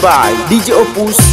by DJ Opus.